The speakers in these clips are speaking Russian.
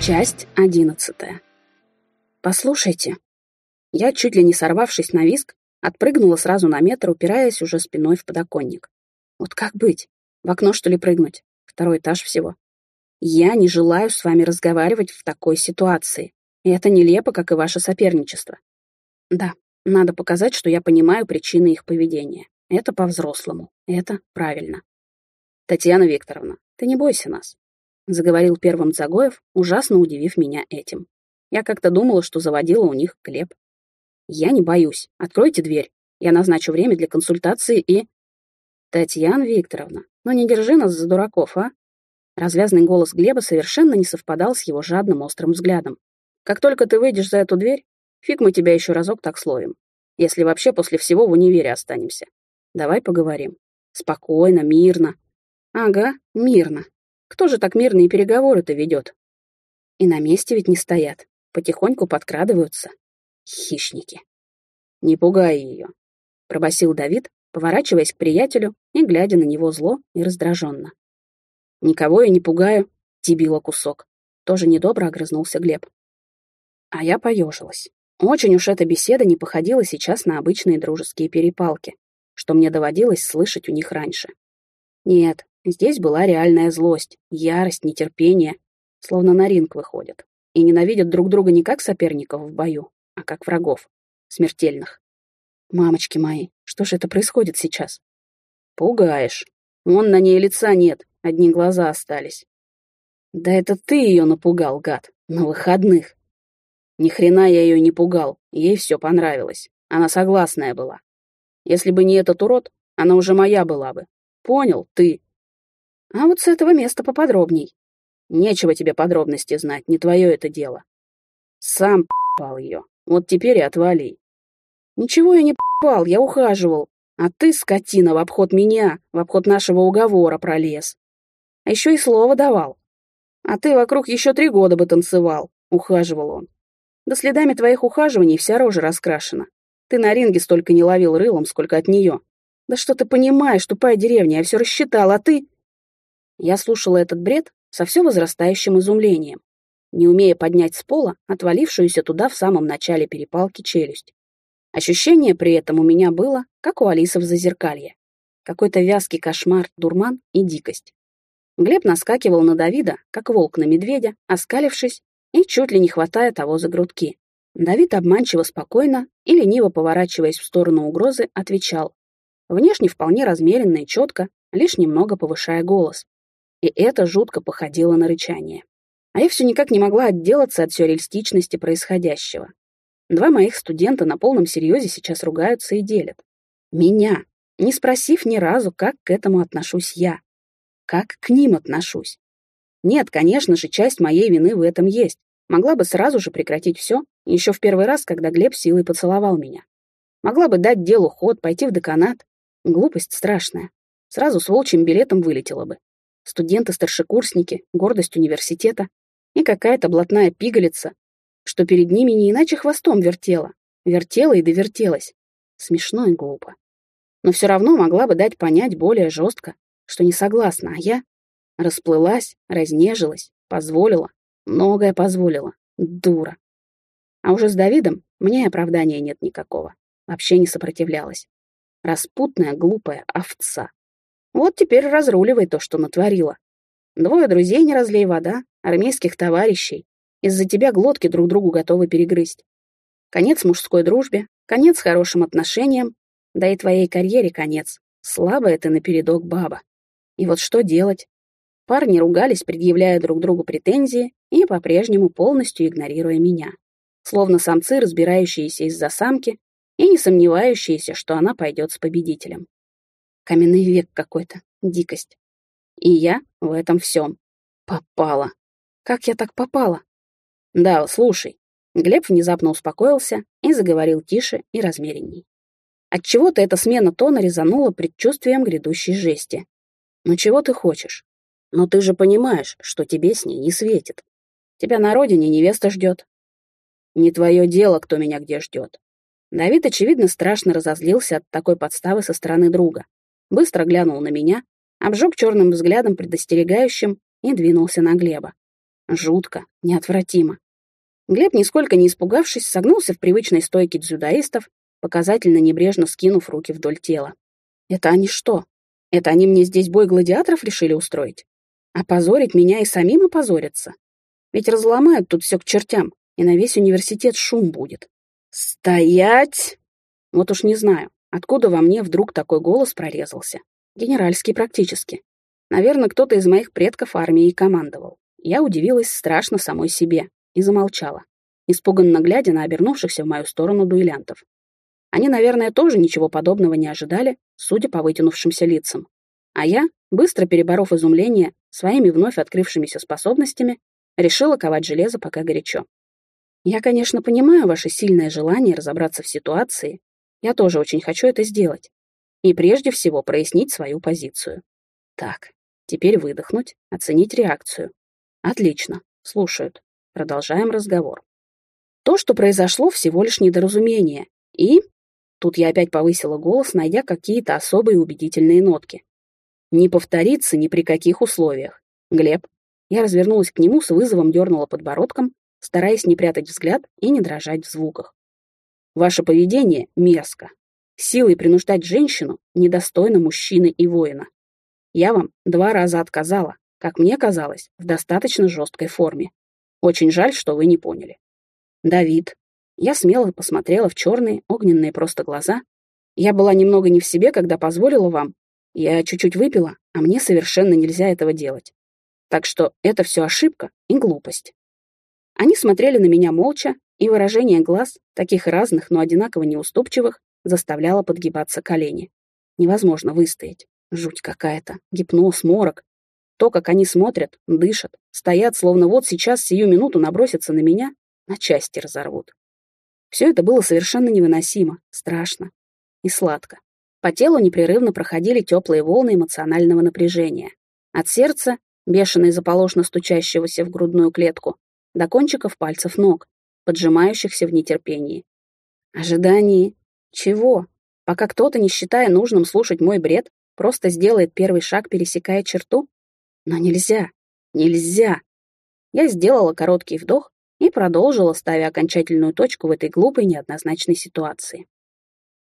Часть одиннадцатая. Послушайте. Я, чуть ли не сорвавшись на виск, отпрыгнула сразу на метр, упираясь уже спиной в подоконник. Вот как быть? В окно, что ли, прыгнуть? Второй этаж всего. Я не желаю с вами разговаривать в такой ситуации. И это нелепо, как и ваше соперничество. Да, надо показать, что я понимаю причины их поведения. Это по-взрослому. Это правильно. Татьяна Викторовна, ты не бойся нас заговорил первым Загоев, ужасно удивив меня этим. Я как-то думала, что заводила у них Глеб. Я не боюсь. Откройте дверь. Я назначу время для консультации и... Татьяна Викторовна, ну не держи нас за дураков, а? Развязный голос Глеба совершенно не совпадал с его жадным острым взглядом. Как только ты выйдешь за эту дверь, фиг мы тебя еще разок так словим. Если вообще после всего в универе останемся. Давай поговорим. Спокойно, мирно. Ага, мирно. Кто же так мирные переговоры-то ведет? И на месте ведь не стоят, потихоньку подкрадываются. Хищники. Не пугай ее, пробасил Давид, поворачиваясь к приятелю и глядя на него зло и раздраженно. Никого я не пугаю, дебила кусок. Тоже недобро огрызнулся Глеб. А я поежилась. Очень уж эта беседа не походила сейчас на обычные дружеские перепалки, что мне доводилось слышать у них раньше. Нет, Здесь была реальная злость, ярость, нетерпение, словно на ринг выходят. И ненавидят друг друга не как соперников в бою, а как врагов, смертельных. Мамочки мои, что же это происходит сейчас? Пугаешь. Вон на ней лица нет, одни глаза остались. Да это ты ее напугал, гад, на выходных. Ни хрена я ее не пугал, ей все понравилось. Она согласная была. Если бы не этот урод, она уже моя была бы. Понял, ты? А вот с этого места поподробней. Нечего тебе подробности знать, не твое это дело. Сам пал ее. Вот теперь и отвали. Ничего я не пал, я ухаживал. А ты, скотина, в обход меня, в обход нашего уговора пролез. А еще и слово давал. А ты вокруг еще три года бы танцевал, ухаживал он. Да следами твоих ухаживаний вся рожа раскрашена. Ты на ринге столько не ловил рылом, сколько от нее. Да что ты понимаешь, тупая деревня, я все рассчитал, а ты... Я слушала этот бред со все возрастающим изумлением, не умея поднять с пола отвалившуюся туда в самом начале перепалки челюсть. Ощущение при этом у меня было, как у Алисы в зазеркалье. Какой-то вязкий кошмар, дурман и дикость. Глеб наскакивал на Давида, как волк на медведя, оскалившись и чуть ли не хватая того за грудки. Давид обманчиво спокойно и лениво поворачиваясь в сторону угрозы, отвечал. Внешне вполне размеренно и четко, лишь немного повышая голос и это жутко походило на рычание. А я все никак не могла отделаться от сюрреалистичности происходящего. Два моих студента на полном серьезе сейчас ругаются и делят. Меня, не спросив ни разу, как к этому отношусь я. Как к ним отношусь. Нет, конечно же, часть моей вины в этом есть. Могла бы сразу же прекратить все, еще в первый раз, когда Глеб силой поцеловал меня. Могла бы дать делу ход, пойти в деканат. Глупость страшная. Сразу с волчьим билетом вылетела бы студенты-старшекурсники, гордость университета и какая-то блатная пигалица, что перед ними не иначе хвостом вертела. Вертела и довертелась. Смешно и глупо. Но все равно могла бы дать понять более жестко, что не согласна, а я расплылась, разнежилась, позволила, многое позволила. Дура. А уже с Давидом мне оправдания нет никакого. Вообще не сопротивлялась. Распутная, глупая овца. Вот теперь разруливай то, что натворила. Двое друзей не разлей вода, армейских товарищей. Из-за тебя глотки друг другу готовы перегрызть. Конец мужской дружбе, конец хорошим отношениям, да и твоей карьере конец. Слабая ты напередок баба. И вот что делать? Парни ругались, предъявляя друг другу претензии и по-прежнему полностью игнорируя меня. Словно самцы, разбирающиеся из-за самки и не сомневающиеся, что она пойдет с победителем. Каменный век какой-то, дикость. И я в этом всем. Попала. Как я так попала? Да, слушай. Глеб внезапно успокоился и заговорил тише и размеренней. Отчего-то эта смена тона резанула предчувствием грядущей жести. Ну чего ты хочешь? Но ты же понимаешь, что тебе с ней не светит. Тебя на родине невеста ждет. Не твое дело, кто меня где ждет. Давид, очевидно, страшно разозлился от такой подставы со стороны друга, быстро глянул на меня, обжег черным взглядом предостерегающим и двинулся на Глеба. Жутко, неотвратимо. Глеб, нисколько не испугавшись, согнулся в привычной стойке дзюдоистов, показательно небрежно скинув руки вдоль тела. Это они что? Это они мне здесь бой гладиаторов решили устроить? Опозорить меня и самим опозориться? Ведь разломают тут все к чертям, и на весь университет шум будет. «Стоять!» Вот уж не знаю, откуда во мне вдруг такой голос прорезался. Генеральский практически. Наверное, кто-то из моих предков армией командовал. Я удивилась страшно самой себе и замолчала, испуганно глядя на обернувшихся в мою сторону дуэлянтов. Они, наверное, тоже ничего подобного не ожидали, судя по вытянувшимся лицам. А я, быстро переборов изумление своими вновь открывшимися способностями, решила ковать железо пока горячо. Я, конечно, понимаю ваше сильное желание разобраться в ситуации. Я тоже очень хочу это сделать. И прежде всего прояснить свою позицию. Так, теперь выдохнуть, оценить реакцию. Отлично, слушают. Продолжаем разговор. То, что произошло, всего лишь недоразумение. И Тут я опять повысила голос, найдя какие-то особые убедительные нотки. Не повторится ни при каких условиях. Глеб. Я развернулась к нему, с вызовом дернула подбородком, стараясь не прятать взгляд и не дрожать в звуках. Ваше поведение мерзко. Силой принуждать женщину недостойно мужчины и воина. Я вам два раза отказала, как мне казалось, в достаточно жесткой форме. Очень жаль, что вы не поняли. Давид, я смело посмотрела в черные, огненные просто глаза. Я была немного не в себе, когда позволила вам. Я чуть-чуть выпила, а мне совершенно нельзя этого делать. Так что это все ошибка и глупость. Они смотрели на меня молча, и выражение глаз, таких разных, но одинаково неуступчивых, заставляло подгибаться колени. Невозможно выстоять. Жуть какая-то. Гипноз, морок. То, как они смотрят, дышат, стоят, словно вот сейчас сию минуту набросятся на меня, на части разорвут. Все это было совершенно невыносимо, страшно и сладко. По телу непрерывно проходили теплые волны эмоционального напряжения. От сердца, бешено и заполошно стучащегося в грудную клетку, до кончиков пальцев ног, поджимающихся в нетерпении. Ожидание чего? Пока кто-то, не считая нужным слушать мой бред, просто сделает первый шаг, пересекая черту? Но нельзя, нельзя. Я сделала короткий вдох и продолжила, ставя окончательную точку в этой глупой неоднозначной ситуации.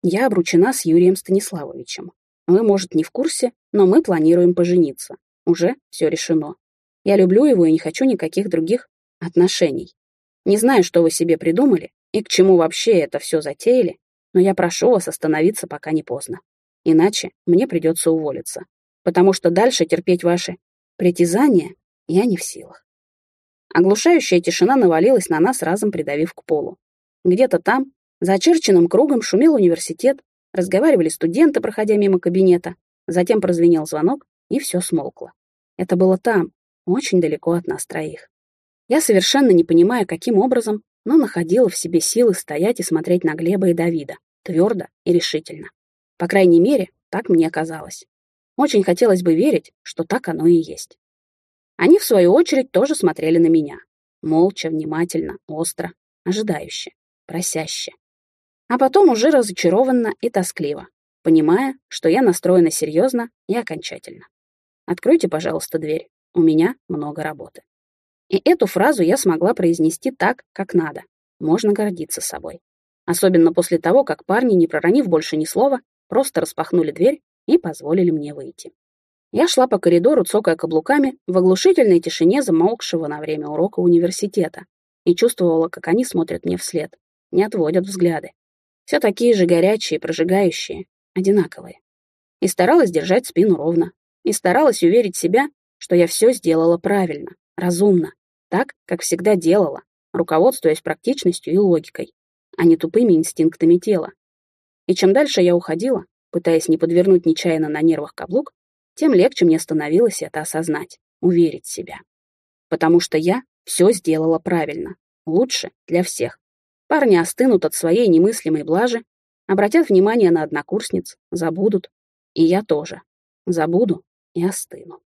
Я обручена с Юрием Станиславовичем. Вы, может, не в курсе, но мы планируем пожениться. Уже все решено. Я люблю его и не хочу никаких других отношений. Не знаю, что вы себе придумали и к чему вообще это все затеяли, но я прошу вас остановиться, пока не поздно. Иначе мне придется уволиться, потому что дальше терпеть ваши притязания я не в силах. Оглушающая тишина навалилась на нас, разом придавив к полу. Где-то там, за очерченным кругом, шумел университет, разговаривали студенты, проходя мимо кабинета. Затем прозвенел звонок, и все смолкло. Это было там, очень далеко от нас троих. Я совершенно не понимая, каким образом, но находила в себе силы стоять и смотреть на Глеба и Давида, твердо и решительно. По крайней мере, так мне казалось. Очень хотелось бы верить, что так оно и есть. Они, в свою очередь, тоже смотрели на меня. Молча, внимательно, остро, ожидающе, просяще. А потом уже разочарованно и тоскливо, понимая, что я настроена серьезно и окончательно. «Откройте, пожалуйста, дверь. У меня много работы». И эту фразу я смогла произнести так, как надо. Можно гордиться собой. Особенно после того, как парни, не проронив больше ни слова, просто распахнули дверь и позволили мне выйти. Я шла по коридору, цокая каблуками, в оглушительной тишине замолкшего на время урока университета, и чувствовала, как они смотрят мне вслед, не отводят взгляды. Все такие же горячие, прожигающие, одинаковые. И старалась держать спину ровно, и старалась уверить себя, что я все сделала правильно, разумно, так, как всегда делала, руководствуясь практичностью и логикой, а не тупыми инстинктами тела. И чем дальше я уходила, пытаясь не подвернуть нечаянно на нервах каблук, тем легче мне становилось это осознать, уверить себя. Потому что я все сделала правильно, лучше для всех. Парни остынут от своей немыслимой блажи, обратят внимание на однокурсниц, забудут. И я тоже. Забуду и остыну.